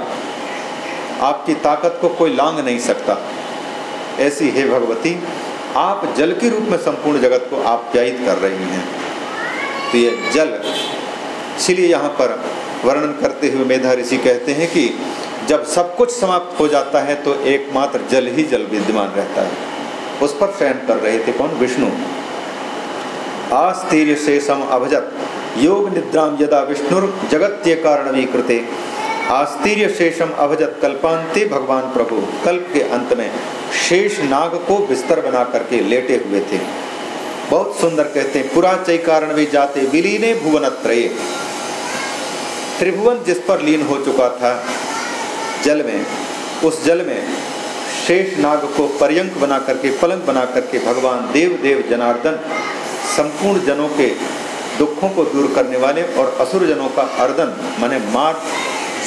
आपकी ताकत को कोई लांग नहीं सकता। ऐसी हे भगवती, आप जल के रूप में संपूर्ण जगत को आप्यायित कर रही हैं। तो ये जल। इसलिए यहाँ पर वर्णन करते हुए मेधा ऋषि कहते हैं कि जब सब कुछ समाप्त हो जाता है तो एकमात्र जल ही जल विद्यमान रहता है। उस पर शयन कर रहे थे कौन? विष्णु। आस्तीर्य शेषम अभजत। योग निद्राम यदा विष्णुर जगत्य कारण विकृते आस्तीर्य शेषम अभजत कल्पांते भगवान प्रभु। कल्प के अंत में शेष नाग को बिस्तर बना करके लेटे हुए थे। बहुत सुंदर कहते हैं पुरा चय कारण भी जाते विलीने भुवन त्रय त्रिभुवन जिस पर लीन हो चुका था, जल में, उस जल में शेष नाग को पर्यंक बना करके, पलंग बना करके भगवान देव देव जनार्दन संपूर्ण जनों के दुखों को दूर करने वाले और असुर जनों का अर्दन, माने मार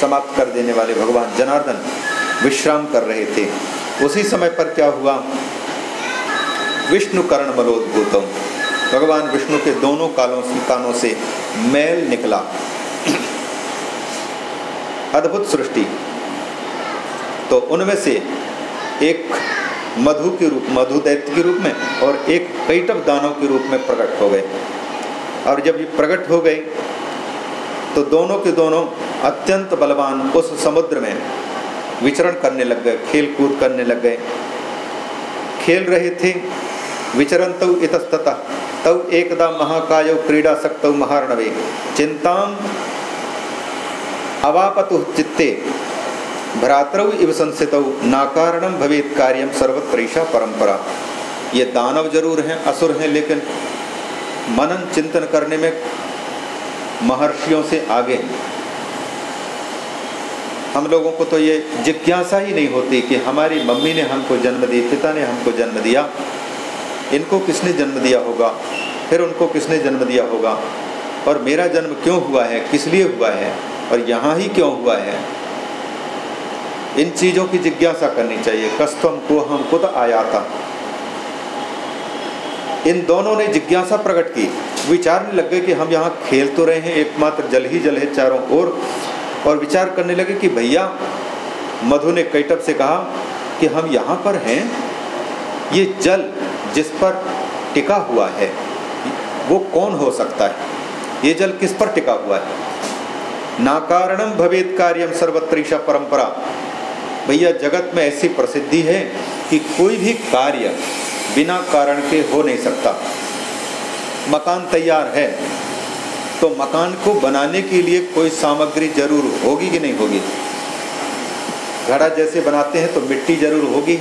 समाप्त कर देने वाले भगवान जनार्दन विश्राम कर रहे थे। उसी समय पर क्या हुआ? विष्णु कर्ण मलोद्भूतम भगवान विष्णु के दोनों कालों कानों से मैल निकला। अद्भुत सृष्टि। तो उनमें से एक मधु के रूप मधु दैत्य के रूप में और एक कैटव दानव के रूप में प्रकट हो गए। और जब ये प्रकट हो गए तो दोनों के दोनों अत्यंत बलवान उस समुद्र में विचरण करने लग गए, खेल कूद करने लग गए। खेल रहे थे विचरण तौ इतस्तः तौ एकदा महाकाय क्रीडा सक्त महारणवे। चिंता अवापतु चित्ते। भ्रातरौ इव संसित। नाकारणम भवेत कार्यम सर्वत्र परंपरा ये दानव ज़रूर हैं, असुर हैं, लेकिन मनन चिंतन करने में महर्षियों से आगे हैं। हम लोगों को तो ये जिज्ञासा ही नहीं होती कि हमारी मम्मी ने हमको जन्म दी, पिता ने हमको जन्म दिया। इनको किसने जन्म दिया होगा? फिर उनको किसने जन्म दिया होगा? और मेरा जन्म क्यों हुआ है? किस लिए हुआ है? और यहाँ ही क्यों हुआ है? इन चीज़ों की जिज्ञासा करनी चाहिए। कस्तम को हम खुद आया था इन दोनों ने जिज्ञासा प्रकट की। विचारने लग गए कि हम यहाँ खेल तो रहे हैं, एकमात्र जल ही जल है चारों ओर। और विचार करने लगे कि भैया, मधु ने कैटअप से कहा कि हम यहाँ पर हैं। ये जल जिस पर टिका हुआ है, वो कौन हो सकता है? ये जल किस पर टिका हुआ है? नाकारणम भवेद कार्यम सर्वत्रिशा परंपरा। भैया, जगत में ऐसी प्रसिद्धि है कि कोई भी कार्य बिना कारण के हो नहीं सकता। मकान तैयार है तो मकान को बनाने के लिए कोई सामग्री ज़रूर होगी कि नहीं होगी? घड़ा जैसे बनाते हैं तो मिट्टी ज़रूर होगी।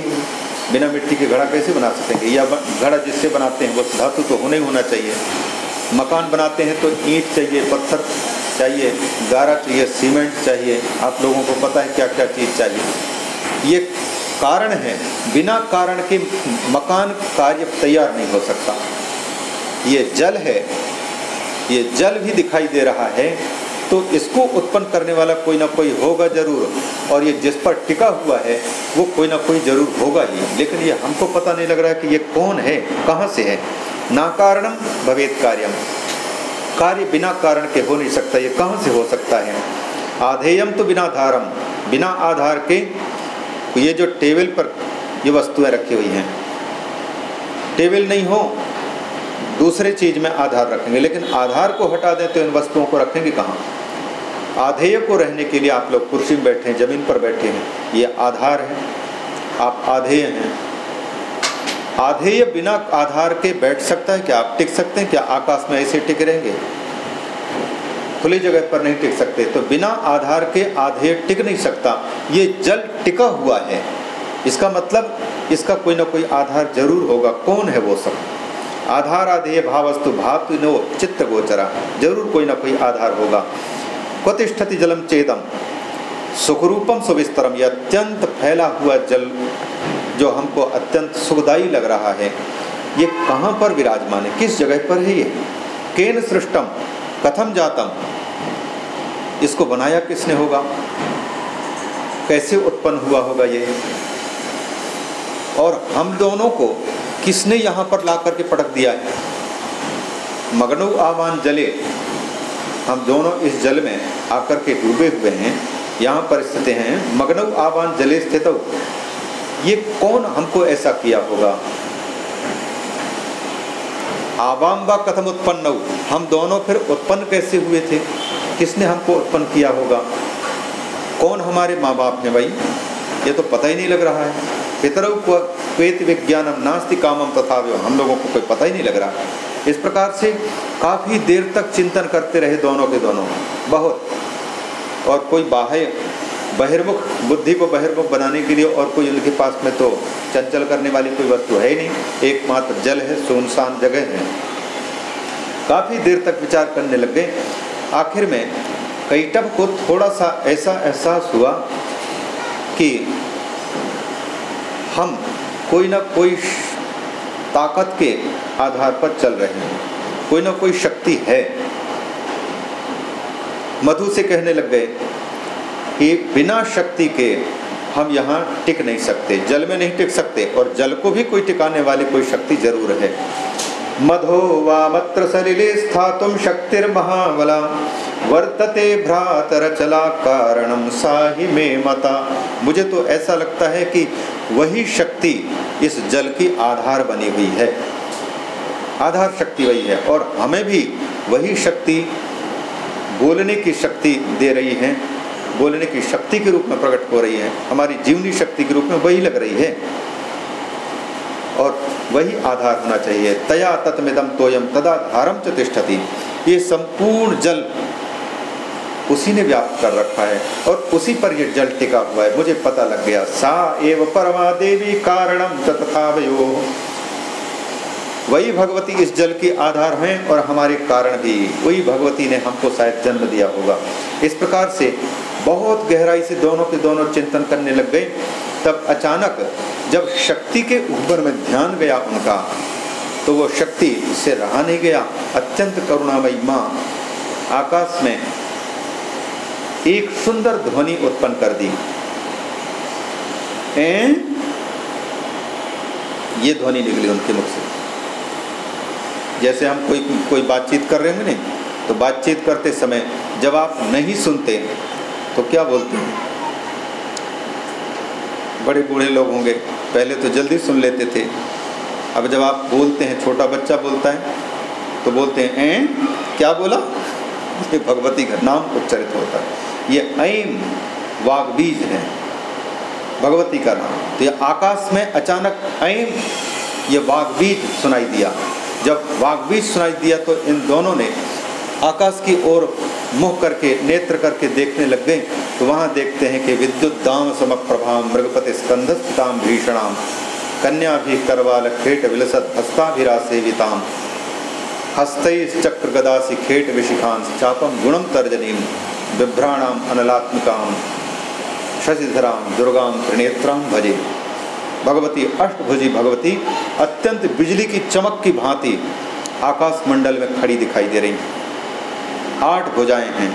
बिना मिट्टी के घड़ा कैसे बना सकेंगे? या घड़ा जिससे बनाते हैं, वो धातु तो होने ही होना चाहिए। मकान बनाते हैं तो ईंट चाहिए, पत्थर चाहिए, गारा चाहिए, सीमेंट चाहिए। आप लोगों को पता है क्या क्या चीज़ चाहिए। ये कारण है। बिना कारण के मकान कार्य तैयार नहीं हो सकता। ये जल है। ये जल भी दिखाई दे रहा है। तो इसको उत्पन्न करने वाला कोई ना कोई होगा ज़रूर। और ये जिस पर टिका हुआ है, वो कोई ना कोई ज़रूर होगा ही। लेकिन ये हमको पता नहीं लग रहा है कि ये कौन है, कहाँ से है। ना कारणम, भवेद कार्यम। कार्य बिना कारण के हो नहीं सकता, ये कहाँ से हो सकता है? आधेयम तो बिना धारम। बिना आधार के ये जो टेबल पर ये वस्तुएँ रखी हुई हैं। टेबल नहीं हो दूसरे चीज़ में आधार रखेंगे। लेकिन आधार को हटा दें तो इन वस्तुओं को रखेंगे कहाँ? आधेय को रहने के लिए आप लोग कुर्सी में बैठे हैं, ज़मीन पर बैठे हैं, ये आधार है। आप आधेय हैं। आधेय बिना आधार के बैठ सकता है क्या? आप टिक सकते हैं क्या? आकाश में ऐसे टिक रहेंगे? खुली जगह पर नहीं टिक सकते। तो बिना आधार के आधेय टिक नहीं सकता। ये जल टिका हुआ है। इसका मतलब इसका कोई ना कोई आधार ज़रूर होगा। कौन है वो सब? आधार आधेय भावस्तु भातु नो चित्त गोचरा ज़रूर कोई ना कोई आधार होगा। क्वतिष्ठति जलम चेदम। सुखरूपम सुविस्तरम। यह अत्यंत फैला हुआ जल जो हमको अत्यंत सुखदायी लग रहा है। ये कहाँ पर विराजमान है? किस जगह पर है ये? केन सृष्टम? कथम जातम? इसको बनाया किसने होगा? कैसे उत्पन्न हुआ होगा ये? और हम दोनों को किसने यहाँ पर ला करके पटक दिया है? मगनु आवान जले। हम दोनों इस जल में आकर के डूबे हुए हैं। यहाँ पर स्थित हैं मगनु आवान जले स्थित। ये कौन हमको ऐसा किया होगा? आवाम व कथम उत्पन्न हम दोनों फिर उत्पन्न कैसे हुए थे? किसने हमको उत्पन्न किया होगा? कौन हमारे माँ बाप हैं भाई? ये तो पता ही नहीं लग रहा है। पितरव क्वेत विज्ञानम नास्ति कामम तथा हम लोगों को कोई पता ही नहीं लग रहा। इस प्रकार से काफ़ी देर तक चिंतन करते रहे दोनों के दोनों। बहुत। और कोई बाह्य बहिर्मुख, बुद्धि को बहिर्मुख बनाने के लिए और कोई उनके पास में तो चंचल करने वाली कोई वस्तु है ही नहीं। एकमात्र जल है, सुनसान जगह है। काफ़ी देर तक विचार करने लग गए। आखिर में कैटब को थोड़ा सा ऐसा एहसास हुआ कि हम कोई ना कोई ताकत के आधार पर चल रहे हैं। कोई ना कोई शक्ति है। मधु से कहने लग गए कि बिना शक्ति के हम यहाँ टिक नहीं सकते, जल में नहीं टिक सकते और जल को भी कोई टिकाने वाली कोई शक्ति ज़रूर है। मधो वामत्र सलिले स्थातुम शक्तिर्महाबला। वर्तते भ्रातर चला कारणम साहि में मता। मुझे तो ऐसा लगता है कि वही शक्ति इस जल की आधार बनी हुई है। आधार शक्ति वही है और हमें भी वही शक्ति बोलने की शक्ति दे रही है। बोलने की शक्ति के रूप में प्रकट हो रही है। हमारी जीवनी शक्ति के रूप में वही लग रही है। और वही आधार होना चाहिए। तया तत्मिदम तोयम तदाधारम च तिष्ठति। ये संपूर्ण जल उसी ने व्याप्त कर रखा है और उसी पर ये जल टिका हुआ है। मुझे पता लग गया, सा एव परमा देवी कारणम तथा वही भगवती इस जल की आधार हैं और हमारे कारण भी। वही भगवती ने हमको शायद जन्म दिया होगा। इस प्रकार से बहुत गहराई से दोनों के दोनों चिंतन करने लग गए तब अचानक जब शक्ति के ऊपर में ध्यान गया उनका तो वो शक्ति से रहा नहीं गया। अत्यंत करुणामयी माँ आकाश में एक सुंदर ध्वनि उत्पन्न कर दी। ए? ये ध्वनि निकली उनके मुख से। जैसे हम कोई कोई बातचीत कर रहे होंगे नहीं तो बातचीत करते समय जब आप नहीं सुनते। तो क्या बोलते हैं? बड़े बूढ़े लोग होंगे। पहले तो जल्दी सुन लेते थे। अब जब आप बोलते हैं, छोटा बच्चा बोलता है तो बोलते हैं ए? क्या बोला? ये भगवती का नाम उच्चरित होता है। ये ऐम वागबीज है। भगवती का नाम। तो ये आकाश में अचानक ऐम ये वागबीज सुनाई दिया। जब वागबीज सुनाई दिया तो इन दोनों ने आकाश की ओर मुख करके, नेत्र करके देखने लग गए तो वहाँ देखते हैं कि विद्युत दाम समक प्रभाम मृगपति स्कंधस्ताम भीषणाम, कन्या भी करवाल खेट विलसत हस्ताभिरा सेविताम हस्त चक्र गदासी खेट विशिखान चापम गुणम तर्जनीम, बिभ्राणाम अनलात्मकाम, शशिधराम, दुर्गाम त्रिनेत्राम भजे। भगवती अष्टभुजी भगवती, अत्यंत बिजली की चमक की भांति आकाश मंडल में खड़ी दिखाई दे रही। आठ भुजाएँ हैं।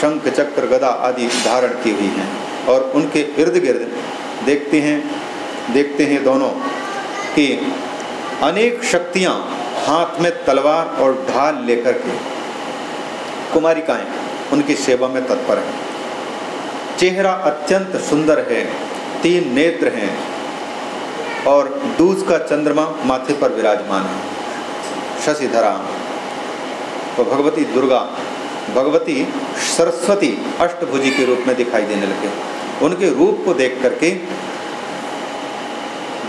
शंख, चक्र, गदा आदि धारण की हुई हैं और उनके इर्द गिर्द देखते हैं देखते हैं दोनों कि अनेक शक्तियाँ हाथ में तलवार और ढाल लेकर के कुमारिकाएँ उनकी सेवा में तत्पर है। चेहरा अत्यंत सुंदर है, तीन नेत्र हैं और दूज का चंद्रमा माथे पर विराजमान है। शशिधरा तो भगवती दुर्गा, भगवती सरस्वती अष्टभुजी के रूप में दिखाई देने लगे। उनके रूप को देख करके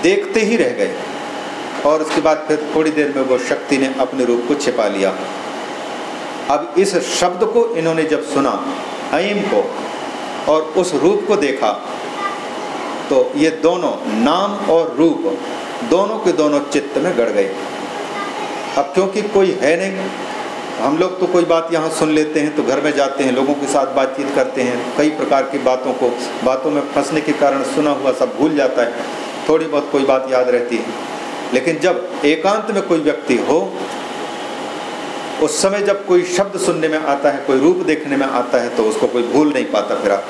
देखते ही रह गए। और उसके बाद फिर थोड़ी देर में वो शक्ति ने अपने रूप को छिपा लिया। अब इस शब्द को इन्होंने जब सुना, अयम को, और उस रूप को देखा तो ये दोनों नाम और रूप, दोनों के दोनों चित्त में गड़ गए। अब क्योंकि कोई है नहीं हम लोग तो कोई बात यहाँ सुन लेते हैं तो घर में जाते हैं, लोगों के साथ बातचीत करते हैं, कई प्रकार की बातों को, बातों में फंसने के कारण सुना हुआ सब भूल जाता है, थोड़ी बहुत कोई बात याद रहती है। लेकिन जब एकांत में कोई व्यक्ति हो, उस समय जब कोई शब्द सुनने में आता है, कोई रूप देखने में आता है तो उसको कोई भूल नहीं पाता फिर आप,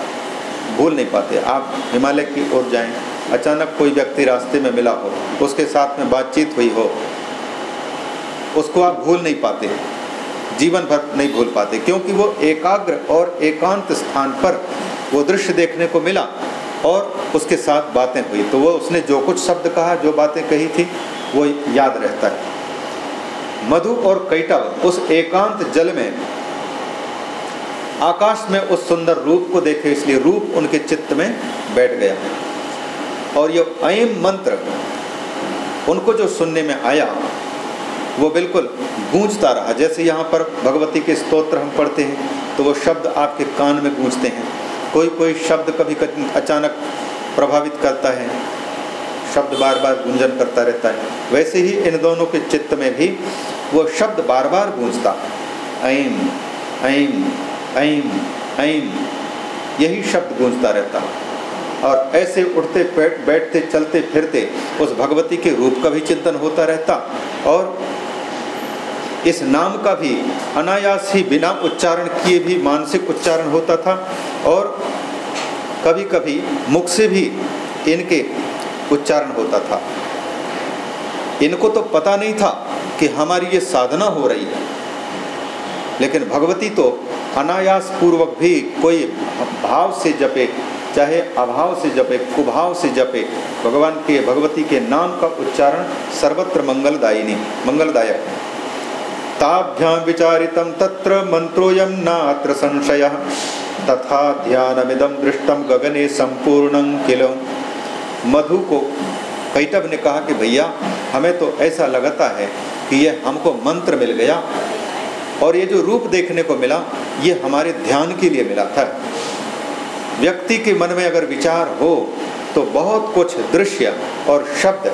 भूल नहीं पाते। आप हिमालय की ओर जाएँ, अचानक कोई व्यक्ति रास्ते में मिला हो, उसके साथ में बातचीत हुई हो, उसको आप भूल नहीं पाते। जीवन भर नहीं भूल पाते, क्योंकि वो एकाग्र और एकांत स्थान पर वो दृश्य देखने को मिला और उसके साथ बातें हुई। तो वो उसने जो कुछ शब्द कहा, जो बातें कही थी, वो याद रहता है। मधु और कैटव उस एकांत जल में, आकाश में उस सुंदर रूप को देखे, इसलिए रूप उनके चित्त में बैठ गया। और ये अयम मंत्र उनको जो सुनने में आया वो बिल्कुल गूंजता रहा। जैसे यहाँ पर भगवती के स्तोत्र हम पढ़ते हैं तो वो शब्द आपके कान में गूंजते हैं। कोई कोई शब्द कभी अचानक प्रभावित करता है, शब्द बार बार गुंजन करता रहता है। वैसे ही इन दोनों के चित्त में भी वो शब्द बार बार गूंजता ऐम ऐम ऐम ऐम यही शब्द गूंजता रहता और ऐसे उठते बैठते, चलते, फिरते उस भगवती के रूप का भी चिंतन होता रहता और इस नाम का भी अनायास ही बिना उच्चारण किए भी मानसिक उच्चारण होता था और कभी कभी मुख से भी इनके उच्चारण होता था। इनको तो पता नहीं था कि हमारी ये साधना हो रही है। लेकिन भगवती तो अनायास पूर्वक भी कोई भाव से जपे, चाहे अभाव से जपे, कुभाव से जपे, भगवान के, भगवती के नाम का उच्चारण सर्वत्र मंगलदायिनी, मंगलदायक है। ताभ्यां विचारितं तत्र मंत्रोयम नात्र संशय। तथा ध्यानमिदं दृष्टम गगने संपूर्ण किल। मधु को कैटव ने कहा कि भैया, हमें तो ऐसा लगता है कि यह हमको मंत्र मिल गया और ये जो रूप देखने को मिला, ये हमारे ध्यान के लिए मिला था। व्यक्ति के मन में अगर विचार हो तो बहुत कुछ दृश्य और शब्द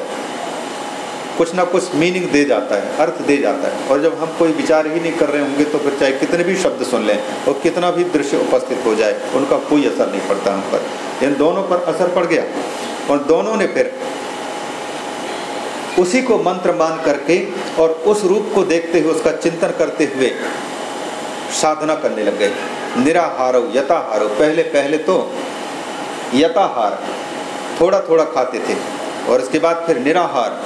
कुछ ना कुछ मीनिंग दे जाता है, अर्थ दे जाता है। और जब हम कोई विचार ही नहीं कर रहे होंगे तो फिर चाहे कितने भी शब्द सुन लें और कितना भी दृश्य उपस्थित हो जाए, उनका कोई असर नहीं पड़ता हम पर। इन दोनों पर असर पड़ गया। और दोनों ने फिर उसी को मंत्र मान करके और उस रूप को देखते हुए उसका चिंतन करते हुए साधना करने लग गए। निराहारो, यथाहारो। पहले पहले तो यथाहार थोड़ा थोड़ा खाते थे। और इसके बाद फिर निराहार।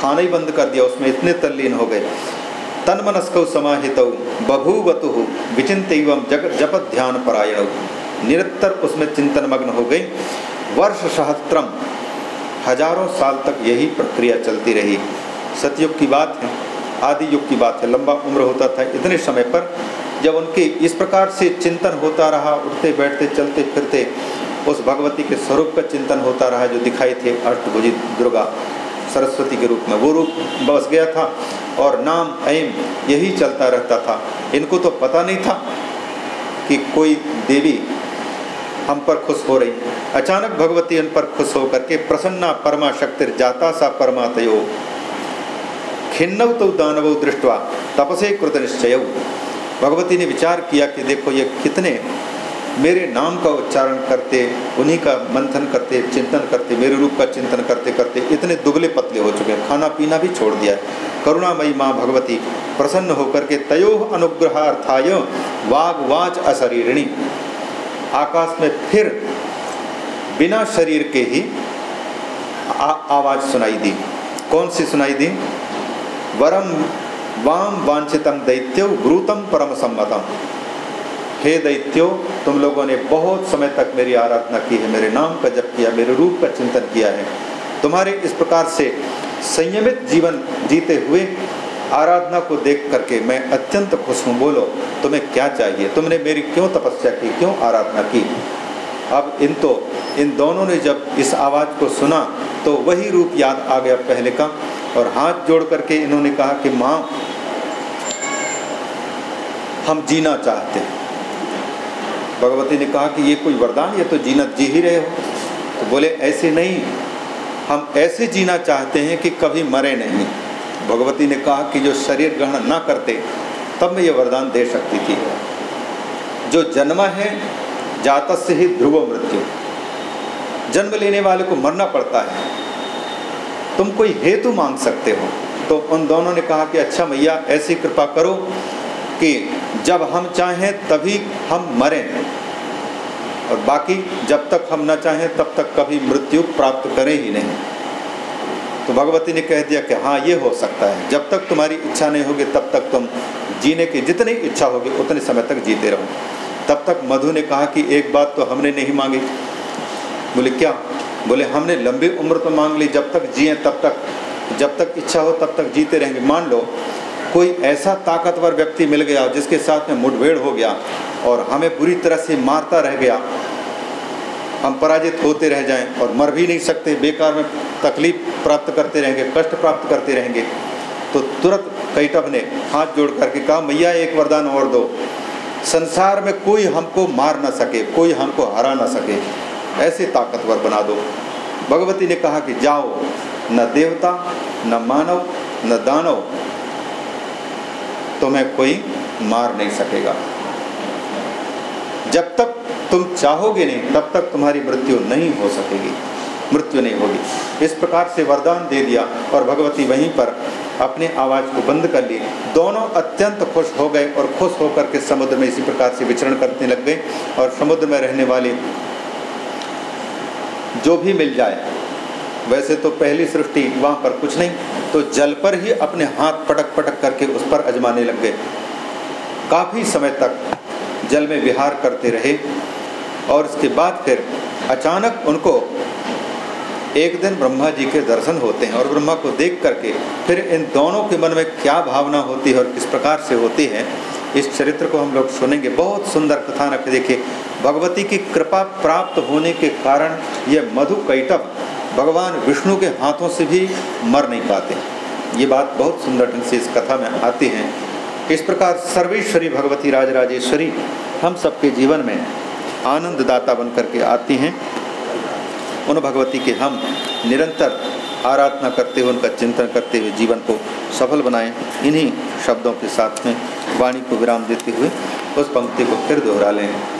खाना ही बंद कर दिया, उसमें इतने तल्लीन हो गए। तन मनस्क समाहित, बभूवतु विचिंत एवं जगत जपत ध्यान परायण निरंतर उसमें चिंतन मग्न हो गई। वर्ष सहस्त्रम हज़ारों साल तक यही प्रक्रिया चलती रही। सतयुग की बात है आदि युग की बात है, लंबा उम्र होता था, इतने समय पर जब उनके इस प्रकार से चिंतन होता रहा, उठते, बैठते, चलते, फिरते, उस भगवती के स्वरूप का चिंतन होता रहा, जो दिखाई थे अष्टभुजी दुर्गा। सरस्वती के रूप में। वो रूप बस गया था और नाम ऐम यही चलता रहता था। इनको तो पता नहीं था कि कोई देवी हम पर खुश हो रही। अचानक भगवती उन पर खुश होकर के प्रसन्ना परमा शक्ति जाता सा परमातयो। खिन्नव तो दानव दृष्टवा तपसे कृत निश्चय भगवती ने विचार किया कि देखो ये कितने मेरे नाम का उच्चारण करते उन्हीं का मंथन करते चिंतन करते मेरे रूप का चिंतन करते करते इतने दुबले पतले हो चुके हैं। खाना पीना भी छोड़ दिया है। करुणामयी माँ भगवती प्रसन्न होकर के तयो अनुग्रहार्थाय वाग वाच अशरीरिणी आकाश में फिर बिना शरीर के ही आ, आवाज़ सुनाई दी। कौन सी सुनाई दी? वरम वाम वांछितम दैत्यो ब्रूतम परम सम्मतम हे दैत्यो, तुम लोगों ने बहुत समय तक मेरी आराधना की है, मेरे नाम का जप किया, मेरे रूप का चिंतन किया है। तुम्हारे इस प्रकार से संयमित जीवन जीते हुए आराधना को देख करके मैं अत्यंत खुश हूँ। बोलो, तुम्हें क्या चाहिए? तुमने मेरी क्यों तपस्या की? क्यों आराधना की? अब इन तो इन दोनों ने जब इस आवाज़ को सुना तो वही रूप याद आ गया पहले का, और हाथ जोड़ करके इन्होंने कहा कि, माँ, हम जीना चाहते हैं। भगवती ने कहा कि ये कोई वरदान, ये तो जीना जी ही रहे हो। तो बोले, ऐसे नहीं। हम ऐसे जीना चाहते हैं कि कभी मरे नहीं। भगवती ने कहा कि जो शरीर ग्रहण ना करते, तब मैं ये वरदान दे सकती थी। जो जन्म है जात से ही ध्रुव मृत्यु। जन्म लेने वाले को मरना पड़ता है। तुम कोई हेतु मांग सकते हो। तो उन दोनों ने कहा कि अच्छा मैया, ऐसी कृपा करो कि जब हम चाहें तभी हम मरें। और बाकी जब तक हम न चाहें तब तक कभी मृत्यु प्राप्त करें ही नहीं। तो भगवती ने कह दिया कि हाँ ये हो सकता है। जब तक तुम्हारी इच्छा नहीं होगी, तब तक तुम जीने की जितनी इच्छा होगी, उतने समय तक जीते रहो। तब तक मधु ने कहा कि एक बात तो हमने नहीं मांगी। बोले, क्या? बोले, हमने लंबी उम्र तो मांग ली। जब तक जिए, तब तक, जब तक इच्छा हो, तब तक जीते रहेंगे। मान लो कोई ऐसा ताकतवर व्यक्ति मिल गया जिसके साथ में मुठभेड़ हो गया और हमें पूरी तरह से मारता रह गया। हम पराजित होते रह जाएँ और मर भी नहीं सकते, बेकार में तकलीफ़ प्राप्त करते रहेंगे, कष्ट प्राप्त करते रहेंगे। तो तुरंत कैटभ ने हाथ जोड़ करके कहा, मैया, एक वरदान और दो। संसार में कोई हमको मार ना सके, कोई हमको हरा ना सके। ऐसे ताकतवर बना दो। भगवती ने कहा कि जाओ, न देवता, न मानव, न दानव तुम्हें कोई मार नहीं सकेगा। जब तक तुम चाहोगे नहीं, तब तक तुम्हारी मृत्यु नहीं हो सकेगी। मृत्यु नहीं होगी। इस प्रकार से वरदान दे दिया और भगवती वहीं पर अपने आवाज़ को बंद कर ली दोनों अत्यंत खुश हो गए और खुश होकर के समुद्र में इसी प्रकार से विचरण करने लग गए और समुद्र में रहने वाले जो भी मिल जाए वैसे तो पहली सृष्टि वहाँ पर कुछ नहीं तो जल पर ही अपने हाथ पटक पटक करके उस पर अजमाने लग गए। काफ़ी समय तक जल में विहार करते रहे और उसके बाद फिर अचानक उनको एक दिन ब्रह्मा जी के दर्शन होते हैं और ब्रह्मा को देख करके फिर इन दोनों के मन में क्या भावना होती है और किस प्रकार से होती है, इस चरित्र को हम लोग सुनेंगे। बहुत सुंदर कथानक देखिए। भगवती की कृपा प्राप्त होने के कारण ये मधु कैटव भगवान विष्णु के हाथों से भी मर नहीं पाते। ये बात बहुत सुंदर ढंग से इस कथा में आती है। इस प्रकार सर्वेश्वरी, भगवती राजराजेश्वरी हम सबके जीवन में आनंददाता बन करके आती हैं। उन भगवती के हम निरंतर आराधना करते हुए, उनका चिंतन करते हुए जीवन को सफल बनाएँ। इन्हीं शब्दों के साथ में वाणी को विराम देते हुए उस पंक्ति को फिर दोहरा लें।